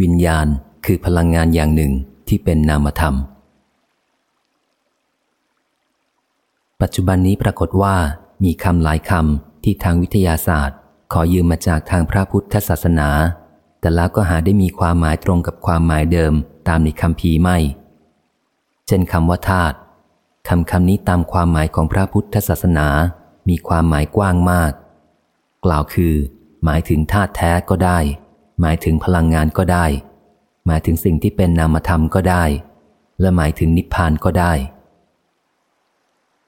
วิญญาณคือพลังงานอย่างหนึ่งที่เป็นนามธรรม ปัจจุบันนี้ปรากฏว่ามีคำหลายคำที่ทางวิทยาศาสตร์ ขอยืมมาจากทางพระพุทธศาสนา แต่แล้วก็หาได้มีความหมายตรงกับความหมายเดิมตามในคำพีไม่ เช่นคำว่าธาตุคำคำนี้ตามความหมายของพระพุทธศาสนา มีความหมายกว้างมาก กล่าวคือ หมายถึงธาตุแท้ก็ได้ หมายถึงพลังงานก็ได้ หมายถึงสิ่งที่เป็นนามธรรมก็ได้ และหมายถึงนิพพานก็ได้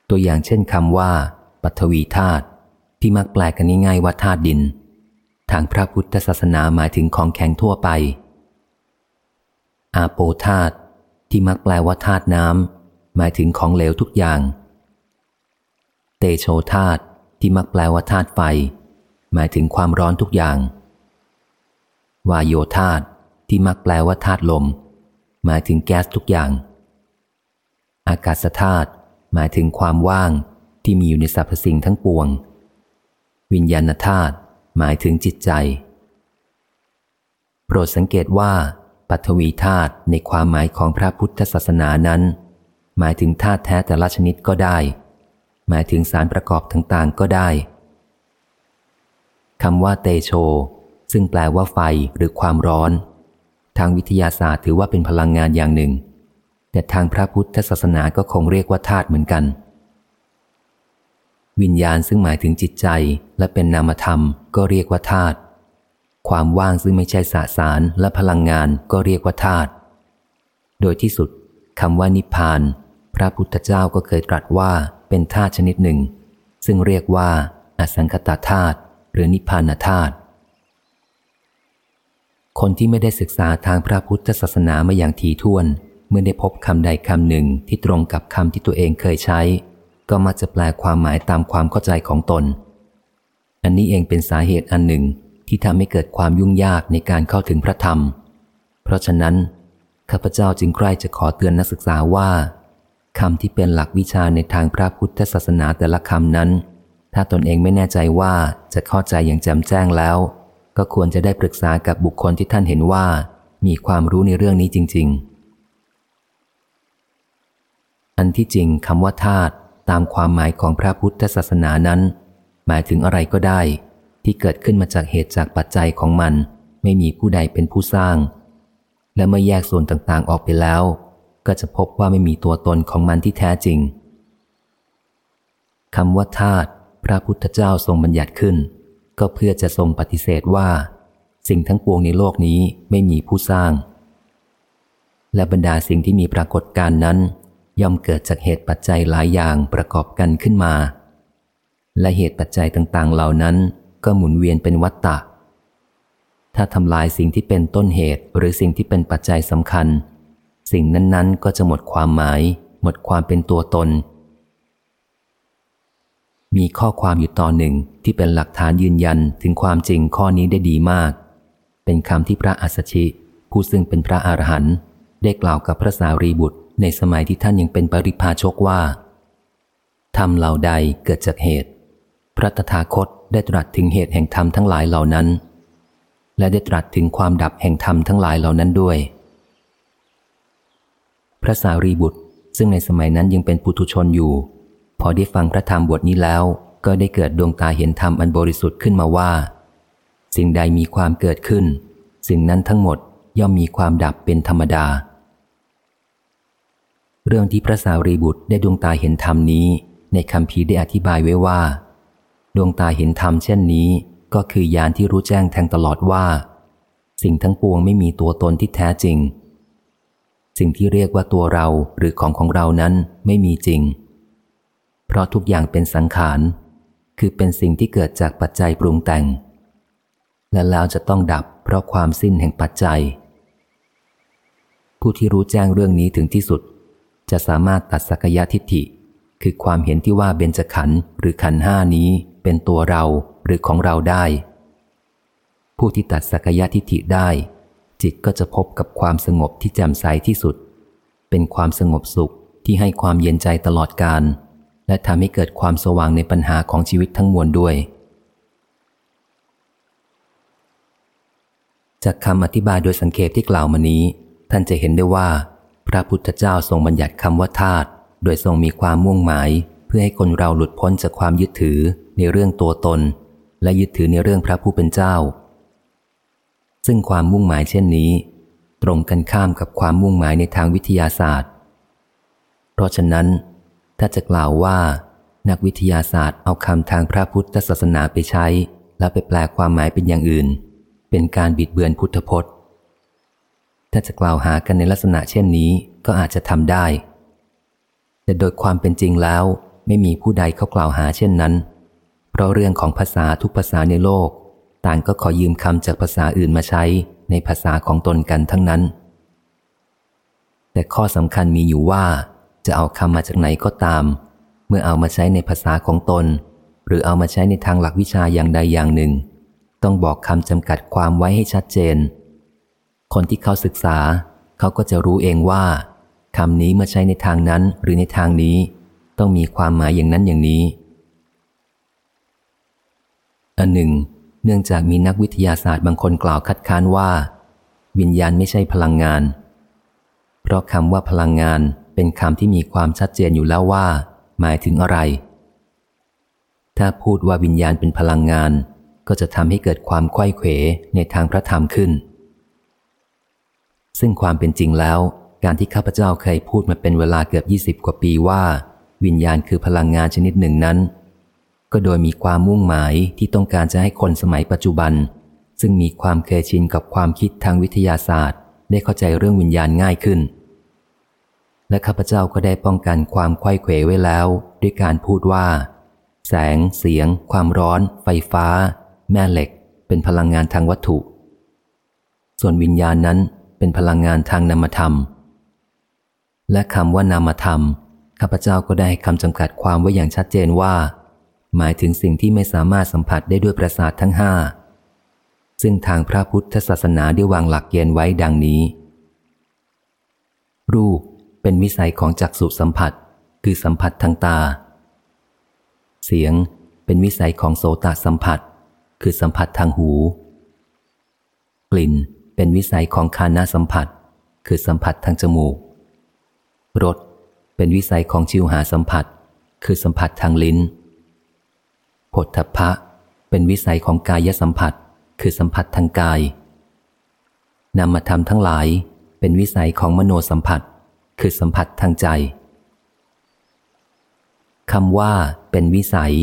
ตัวอย่างเช่นคำว่าปัทวีธาตุที่มักแปลกันง่ายๆว่าธาตุดิน ทางพระพุทธศาสนาหมายถึงของแข็งทั่วไป อาโปธาตุที่มักแปลว่าธาตุน้ำหมายถึงของเหลวทุกอย่าง เตโชธาตุที่มักแปลว่าธาตุไฟ หมายถึงความร้อนทุกอย่าง วายโยธาตที่มักแปลว่าธาตุลม หมายถึงแก๊สทุกอย่าง อากาศธาตุหมายถึงความว่างที่มีอยู่ในสรรพสิ่งทั้งปวง วิญญาณธาตุหมายถึงจิตใจ โปรดสังเกตว่า ปัทวีธาตุในความหมายของพระพุทธศาสนานั้น หมายถึงธาตุแท้แต่ละชนิดก็ได้ หมายถึงสารประกอบต่างๆก็ได้คำว่าเตโช ซึ่งแปลว่าไฟหรือความร้อน ทางวิทยาศาสตร์ถือว่าเป็นพลังงานอย่างหนึ่ง แต่ทางพระพุทธศาสนาก็คงเรียกว่าธาตุเหมือนกัน วิญญาณซึ่งหมายถึงจิตใจและเป็นนามธรรมก็เรียกว่าธาตุความว่างซึ่งไม่ใช่สสารและพลังงานก็เรียกว่าธาตุโดยที่สุดคำว่านิพพาน พระพุทธเจ้าก็เคยตรัสว่าเป็นธาตุชนิดหนึ่ง ซึ่งเรียกว่าอสังคตาธาตุหรือนิพพานธาตุ คนที่ไม่ได้ศึกษาทางพระพุทธศาสนามาอย่างทีท่วน เมื่อได้พบคำใดคำหนึ่งที่ตรงกับคำที่ตัวเองเคยใช้ ก็มักจะแปลความหมายตามความเข้าใจของตน อันนี้เองเป็นสาเหตุอันหนึ่งที่ทำให้เกิดความยุ่งยากในการเข้าถึงพระธรรม เพราะฉะนั้นข้าพเจ้าจึงใกล้จะขอเตือนนักศึกษาว่าคำที่เป็นหลักวิชาในทางพระพุทธศาสนาแต่ละคำนั้น ถ้าตนเองไม่แน่ใจว่าจะเข้าใจอย่างแจ่มแจ้งแล้ว ก็ควรจะได้ปรึกษากับบุคคลที่ท่านเห็นว่า มีความรู้ในเรื่องนี้จริง ๆ อันที่จริงคำว่าธาตุตามความหมายของพระพุทธศาสนานั้น หมายถึงอะไรก็ได้ ที่เกิดขึ้นมาจากเหตุจากปัจจัยของมัน ไม่มีผู้ใดเป็นผู้สร้าง และเมื่อแยกส่วนต่างๆออกไปแล้ว ก็จะพบว่าไม่มีตัวตนของมันที่แท้จริงคำว่าธาตุพระพุทธเจ้าทรงบัญญัติขึ้น ก็เพื่อจะทรงปฏิเสธว่า สิ่งทั้งปวงในโลกนี้ไม่มีผู้สร้าง และบรรดาสิ่งที่มีปรากฏการนั้น ย่อมเกิดจากเหตุปัจจัยหลายอย่างประกอบกันขึ้นมา และเหตุปัจจัยต่างๆ เหล่านั้นก็หมุนเวียนเป็นวัฏฏะถ้าทำลายสิ่งที่เป็นต้นเหตุหรือสิ่งที่เป็นปัจจัยสำคัญ สิ่งนั้นๆ ก็จะหมดความหมาย หมดความเป็นตัวตน มีข้อความอยู่ตอนหนึ่งที่เป็นหลักฐานยืนยันถึงความจริงข้อนี้ได้ดีมาก เป็นคำที่พระอัสสชิ ผู้ซึ่งเป็นพระอรหันต์ได้กล่าวกับพระสารีบุตร ในสมัยที่ท่านยังเป็นปริพาชกว่าธรรมเหล่าใดเกิดจากเหตุ พระตถาคตได้ตรัสถึงเหตุแห่งธรรมทั้งหลายเหล่านั้น และได้ตรัสถึงความดับแห่งธรรมทั้งหลายเหล่านั้นด้วย พระสารีบุตรซึ่งในสมัยนั้นยังเป็นปุถุชนอยู่ พอได้ฟังพระธรรมบทนี้แล้ว ก็ได้เกิดดวงตาเห็นธรรมอันบริสุทธิ์ขึ้นมาว่า สิ่งใดมีความเกิดขึ้น สิ่งนั้นทั้งหมดย่อมมีความดับเป็นธรรมดา เรื่องที่พระสารีบุตรได้ดวงตาเห็นธรรมนี้ ในคำพีได้อธิบายไว้ว่า ดวงตาเห็นธรรมเช่นนี้ก็คือยานที่รู้แจ้งแทงตลอดว่า สิ่งทั้งปวงไม่มีตัวตนที่แท้จริง สิ่งที่เรียกว่าตัวเราหรือของของเรานั้นไม่มีจริง เพราะทุกอย่างเป็นสังขาร คือเป็นสิ่งที่เกิดจากปัจจัยปรุงแต่ง และแล้วจะต้องดับเพราะความสิ้นแห่งปัจจัย ผู้ที่รู้แจ้งเรื่องนี้ถึงที่สุด จะสามารถตัดสักยะทิฏฐิ คือความเห็นที่ว่าเบญจขันธ์หรือขันห้านี้เป็นตัวเราหรือของเราได้ ผู้ที่ตัดสักยะทิฏฐิได้ จิตก็จะพบกับความสงบที่แจ่มใสที่สุด เป็นความสงบสุขที่ให้ความเย็นใจตลอดกาล และทำให้เกิดความสว่างในปัญหาของชีวิตทั้งมวลด้วย จากคำอธิบายโดยสังเขปที่กล่าวมานี้ ท่านจะเห็นได้ว่า พระพุทธเจ้าทรงบัญญัติคำว่าธาตุโดยทรงมีความมุ่งหมาย เพื่อให้คนเราหลุดพ้นจากความยึดถือในเรื่องตัวตน และยึดถือในเรื่องพระผู้เป็นเจ้า ซึ่งความมุ่งหมายเช่นนี้ ตรงกันข้ามกับความมุ่งหมายในทางวิทยาศาสตร์ เพราะฉะนั้น ถ้าจะกล่าวว่า นักวิทยาศาสตร์เอาคำทางพระพุทธศาสนาไปใช้ แล้วไปแปลความหมายเป็นอย่างอื่น เป็นการบิดเบือนพุทธพจน์ ถ้าจะกล่าวหากันในลักษณะเช่นนี้ก็อาจจะทำได้ แต่โดยความเป็นจริงแล้วไม่มีผู้ใดเขากล่าวหาเช่นนั้น เพราะเรื่องของภาษาทุกภาษาในโลก ต่างก็ขอยืมคำจากภาษาอื่นมาใช้ในภาษาของตนกันทั้งนั้น แต่ข้อสำคัญมีอยู่ว่า จะเอาคำมาจากไหนก็ตาม เมื่อเอามาใช้ในภาษาของตน หรือเอามาใช้ในทางหลักวิชาอย่างใดอย่างหนึ่ง ต้องบอกคำจำกัดความไว้ให้ชัดเจน คนที่เขาศึกษา เขาก็จะรู้เองว่าคำนี้เมื่อใช้ในทางนั้นหรือในทางนี้ ต้องมีความหมายอย่างนั้นอย่างนี้ อันหนึ่ง เนื่องจากมีนักวิทยาศาสตร์บางคนกล่าวคัดค้านว่า วิญญาณไม่ใช่พลังงาน เพราะคำว่าพลังงาน เป็นคำที่มีความชัดเจนอยู่แล้วว่า หมายถึงอะไร ถ้าพูดว่าวิญญาณเป็นพลังงาน ก็จะทำให้เกิดความไข้เขวในทางพระธรรมขึ้น ซึ่งความเป็นจริงแล้ว การที่ข้าพเจ้าเคยพูดมาเป็นเวลาเกือบยี่สิบกว่าปีว่า วิญญาณคือพลังงานชนิดหนึ่งนั้น ก็โดยมีความมุ่งหมายที่ต้องการจะให้คนสมัยปัจจุบัน ซึ่งมีความเคยชินกับความคิดทางวิทยาศาสตร์ ได้เข้าใจเรื่องวิญญาณง่ายขึ้น และข้าพเจ้าก็ได้ป้องกันความไข้เขวไว้แล้ว ด้วยการพูดว่า แสง เสียง ความร้อน ไฟฟ้า แม่เหล็ก เป็นพลังงานทางวัตถุ ส่วนวิญญาณนั้นเป็นพลังงานทางนามธรรม และคำว่านามธรรมข้าพเจ้าก็ได้คำจำกัดความไว้อย่างชัดเจนว่า หมายถึงสิ่งที่ไม่สามารถสัมผัสได้ด้วยประสาททั้งห้าซึ่งทางพระพุทธศาสนาได้วางหลักเกณฑ์ไว้ดังนี้ รูป เป็นวิสัยของจักษุสัมผัส คือสัมผัสทางตา เสียงเป็นวิสัยของโสตสัมผัส คือสัมผัสทางหู กลิ่นเป็นวิสัยของคานาสัมผัส คือสัมผัสทางจมูกรสเป็นวิสัยของชิวหาสัมผัส คือสัมผัสทางลิ้นผลทพะเป็นวิสัยของกายสัมผัส คือสัมผัสทางกายนามธรรมทั้งหลายเป็นวิสัยของมโนสัมผัส คือสัมผัสทางใจคำว่าเป็นวิสัย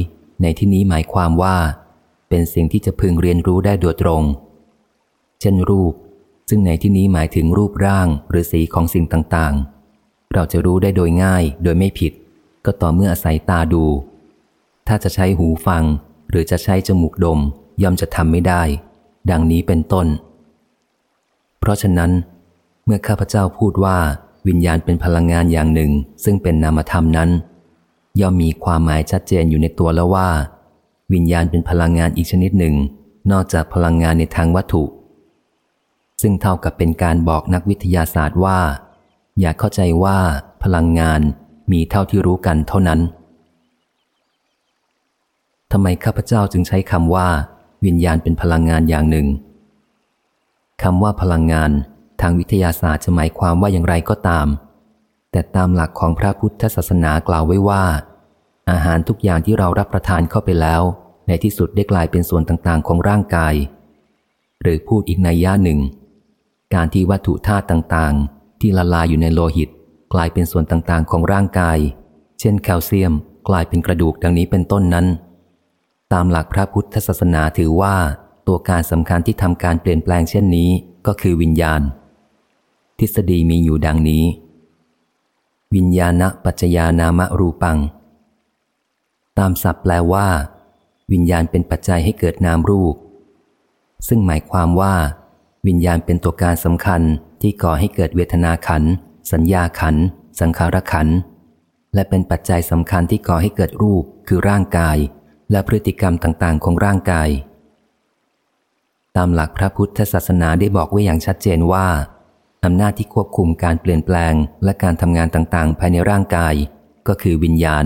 ในที่นี้หมายความว่า เป็นสิ่งที่จะพึงเรียนรู้ได้โดยตรง เช่นรูป ซึ่งในที่นี้หมายถึงรูปร่างหรือสีของสิ่งต่างๆ เราจะรู้ได้โดยง่ายโดยไม่ผิด ก็ต่อเมื่ออาศัยตาดู ถ้าจะใช้หูฟัง หรือจะใช้จมูกดมย่อมจะทำไม่ได้ ดังนี้เป็นต้น เพราะฉะนั้น เมื่อข้าพเจ้าพูดว่า วิญญาณเป็นพลังงานอย่างหนึ่ง ซึ่งเป็นนามธรรมนั้น ย่อมมีความหมายชัดเจนอยู่ในตัวแล้วว่า วิญญาณเป็นพลังงานอีกชนิดหนึ่ง นอกจากพลังงานในทางวัตถุ ซึ่งเท่ากับเป็นการบอกนักวิทยาศาสตร์ว่า อย่าเข้าใจว่าพลังงานมีเท่าที่รู้กันเท่านั้นทำไมข้าพเจ้าจึงใช้คำว่า วิญญาณเป็นพลังงานอย่างหนึ่งคำว่าพลังงาน ทางวิทยาศาสตร์จะหมายความว่าอย่างไรก็ตาม แต่ตามหลักของพระพุทธศาสนากล่าวไว้ว่า อาหารทุกอย่างที่เรารับประทานเข้าไปแล้ว ในที่สุดได้กลายเป็นส่วนต่างๆ ของร่างกาย หรือพูดอีกในย่าหนึ่ง การที่วัตถุธาตุต่างที่ละลายอยู่ในโลหิต กลายเป็นส่วนต่างๆ ของร่างกาย เช่นแคลเซียม กลายเป็นกระดูกดังนี้เป็นต้นนั้น ตามหลักพระพุทธศาสนาถือว่า ตัวการสำคัญที่ทำการเปลี่ยนแปลงเช่นนี้ก็คือวิญญาณ ทฤษฎีมีอยู่ดังนี้ วิญญาณปัจจยานามรูปัง ตามศัพท์แปลว่า วิญญาณเป็นปัจจัยให้เกิดนามรูป ซึ่งหมายความว่า วิญญาณเป็นตัวการสำคัญที่ก่อให้เกิดเวทนาขัน สัญญาขัน สังขารขัน และเป็นปัจจัยสำคัญที่ก่อให้เกิดรูปคือร่างกาย และพฤติกรรมต่างๆ ของร่างกาย ตามหลักพระพุทธศาสนาได้บอกไว้อย่างชัดเจนว่า อำนาจที่ควบคุมการเปลี่ยนแปลงและการทำงานต่างๆ ภายในร่างกาย ก็คือวิญญาณ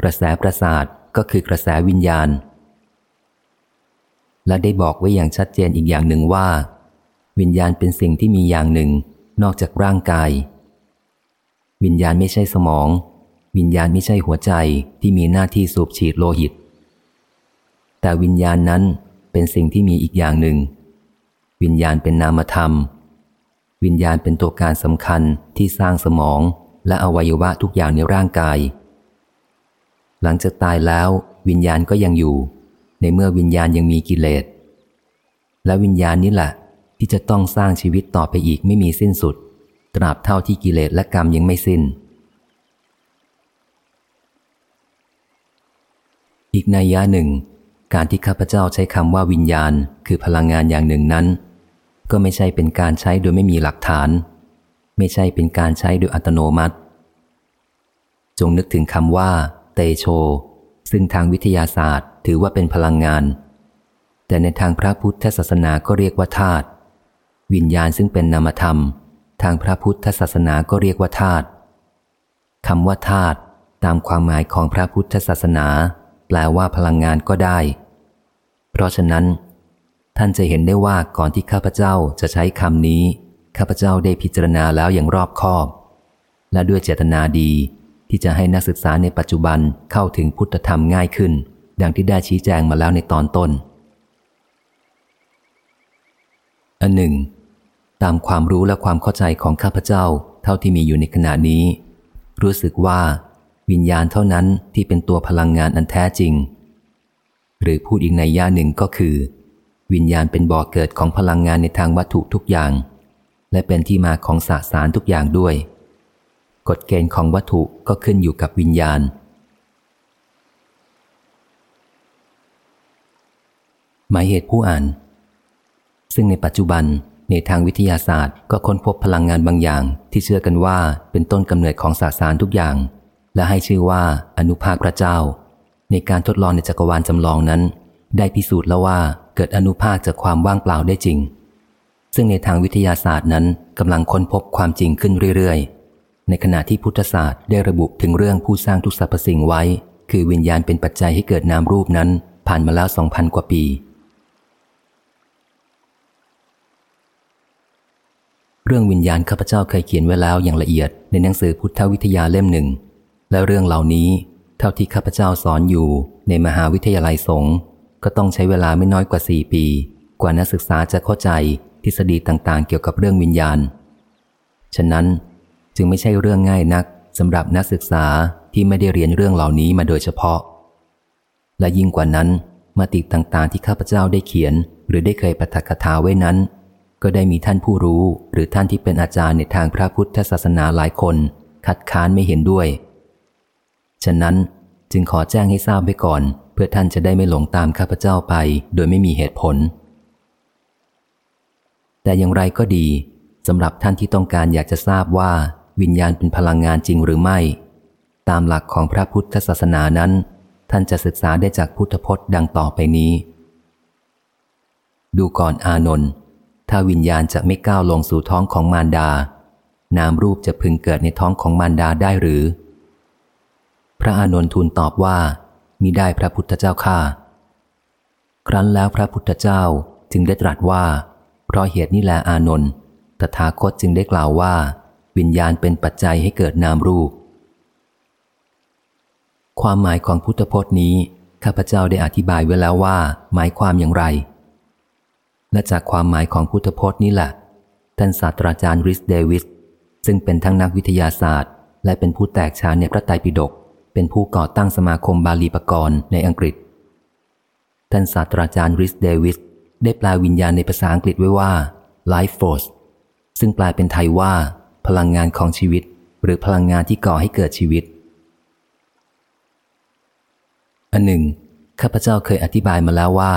กระแสประสาทก็คือกระแสวิญญาณ และได้บอกไว้อย่างชัดเจนอีกอย่างหนึ่งว่า วิญญาณเป็นสิ่งที่มีอย่างหนึ่ง นอกจากร่างกาย วิญญาณไม่ใช่สมอง วิญญาณไม่ใช่หัวใจที่มีหน้าที่สูบฉีดโลหิต แต่วิญญาณนั้นเป็นสิ่งที่มีอีกอย่างหนึ่ง วิญญาณเป็นนามธรรม วิญญาณเป็นตัวการสำคัญที่สร้างสมอง และอวัยวะทุกอย่างในร่างกาย หลังจากตายแล้ว วิญญาณก็ยังอยู่ ในเมื่อวิญญาณยังมีกิเลส และวิญญาณนี้แหละ ที่จะต้องสร้างชีวิตต่อไปอีกไม่มีสิ้นสุด ตราบเท่าที่กิเลสและกรรมยังไม่สิ้น อีกนัยยะหนึ่ง การที่ข้าพเจ้าใช้คำว่าวิญญาณ คือพลังงานอย่างหนึ่งนั้น ก็ไม่ใช่เป็นการใช้โดยไม่มีหลักฐาน ไม่ใช่เป็นการใช้โดยอัตโนมัติ จงนึกถึงคำว่า เตโช ซึ่งทางวิทยาศาสตร์ ถือว่าเป็นพลังงาน แต่ในทางพระพุทธศาสนาก็เรียกว่าธาตุวิญญาณซึ่งเป็นนามธรรม ทางพระพุทธศาสนาก็เรียกว่าธาตุคำว่าธาตุตามความหมายของพระพุทธศาสนา แปลว่าพลังงานก็ได้ เพราะฉะนั้น ท่านจะเห็นได้ว่าก่อนที่ข้าพเจ้าจะใช้คำนี้ ข้าพเจ้าได้พิจารณาแล้วอย่างรอบคอบ และด้วยเจตนาดีที่จะให้นักศึกษาในปัจจุบันเข้าถึงพุทธธรรมง่ายขึ้น ดังที่ได้ชี้แจงมาแล้วในตอนต้น อันหนึ่ง ตามความรู้และความเข้าใจของข้าพเจ้า เท่าที่มีอยู่ในขณะนี้ รู้สึกว่า วิญญาณเท่านั้นที่เป็นตัวพลังงานอันแท้จริง หรือพูดอีกในย่าหนึ่งก็คือ วิญญาณเป็นบ่อเกิดของพลังงานในทางวัตถุทุกอย่าง และเป็นที่มาของสสารทุกอย่างด้วย กฎเกณฑ์ของวัตถุก็ขึ้นอยู่กับวิญญาณ หมายเหตุผู้อ่าน ซึ่งในปัจจุบันในทางวิทยาศาสตร์ ก็ค้นพบพลังงานบางอย่าง ที่เชื่อกันว่าเป็นต้นกำเนิดของสสารทุกอย่าง และให้ชื่อว่าอนุภาคพระเจ้า ในการทดลองในจักรวาลจำลองนั้น ได้พิสูจน์แล้วว่าเกิดอนุภาคจากความว่างเปล่าได้จริง ซึ่งในทางวิทยาศาสตร์นั้นกำลังค้นพบความจริงขึ้นเรื่อยๆ ในขณะที่พุทธศาสตร์ได้ระบุถึงเรื่องผู้สร้างทุกสรรพสิ่งไว้ คือวิญญาณเป็นปัจจัยให้เกิดนามรูปนั้น ผ่านมาแล้วสองพันกว่าปีเรื่องวิญญาณข้าพเจ้าเคยเขียนไว้แล้วอย่างละเอียดในหนังสือพุทธวิทยาเล่มหนึ่ง และเรื่องเหล่านี้ เท่าที่ข้าพเจ้าสอนอยู่ในมหาวิทยาลัยสงฆ์ ก็ต้องใช้เวลาไม่น้อยกว่าสี่ปี กว่านักศึกษาจะเข้าใจทฤษฎีต่างๆ เกี่ยวกับเรื่องวิญญาณ ฉะนั้นจึงไม่ใช่เรื่องง่ายนักสำหรับนักศึกษาที่ไม่ได้เรียนเรื่องเหล่านี้มาโดยเฉพาะ และยิ่งกว่านั้นมาติต่างๆ ที่ข้าพเจ้าได้เขียน หรือได้เคยปฐกถาไว้นั้น ก็ได้มีท่านผู้รู้ หรือท่านที่เป็นอาจารย์ในทางพระพุทธศาสนาหลายคน คัดค้านไม่เห็นด้วย ฉะนั้นจึงขอแจ้งให้ทราบไว้ก่อน เพื่อท่านจะได้ไม่หลงตามข้าพเจ้าไป โดยไม่มีเหตุผล แต่อย่างไรก็ดีสำหรับท่านที่ต้องการอยากจะทราบว่า วิญญาณเป็นพลังงานจริงหรือไม่ ตามหลักของพระพุทธศาสนานั้น ท่านจะศึกษาได้จากพุทธพจน์ดังต่อไปนี้ ดูก่อนอานนท์ถ้าวิญญาณจะไม่ก้าวลงสู่ท้องของมารดา นามรูปจะพึงเกิดในท้องของมารดาได้หรือ พระอานนท์ทูลตอบว่า มิได้พระพุทธเจ้าข้าครั้นแล้วพระพุทธเจ้าจึงได้ตรัสว่า เพราะเหตุนี้แลอานนท์ตถาคตจึงได้กล่าวว่า วิญญาณเป็นปัจจัยให้เกิดนามรูป ความหมายของพุทธพจน์นี้ ข้าพเจ้าได้อธิบายไว้แล้วว่า หมายความอย่างไร และจากความหมายของพุทธพจน์นี้แหละ ท่านศาสตราจารย์ริสเดวิส ซึ่งเป็นทั้งนักวิทยาศาสตร์ และเป็นผู้แตกฉานในพระไตรปิฎก เป็นผู้ก่อตั้งสมาคมบาลีปกรณ์ในอังกฤษ ท่านศาสตราจารย์ริสเดวิสได้แปลวิญญาณในภาษาอังกฤษไว้ว่า life force ซึ่งแปลเป็นไทยว่า พลังงานของชีวิต หรือพลังงานที่ก่อให้เกิดชีวิต อันหนึ่ง ข้าพเจ้าเคยอธิบายมาแล้วว่า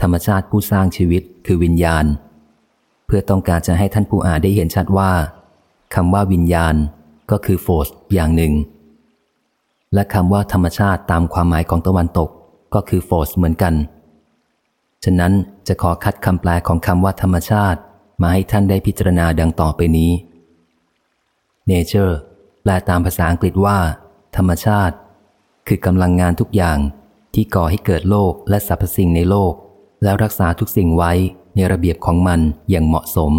ธรรมชาติผู้สร้างชีวิตคือวิญญาณ เพื่อต้องการจะให้ท่านผู้อ่านได้เห็นชัดว่าคำว่าวิญญาณก็คือ force อย่างหนึ่ง และคำว่าธรรมชาติตามความหมายของตะวันตก ก็คือ force เหมือนกัน ฉะนั้นจะขอคัดคำแปลของคำว่าธรรมชาติ มาให้ท่านได้พิจารณาดังต่อไปนี้ nature แปลตามภาษาอังกฤษว่า ธรรมชาติ คือกำลังงานทุกอย่างที่ก่อให้เกิดโลกและสรรพสิ่งในโลก แล้วรักษาทุกสิ่งไว้ในระเบียบของมันอย่างเหมาะสม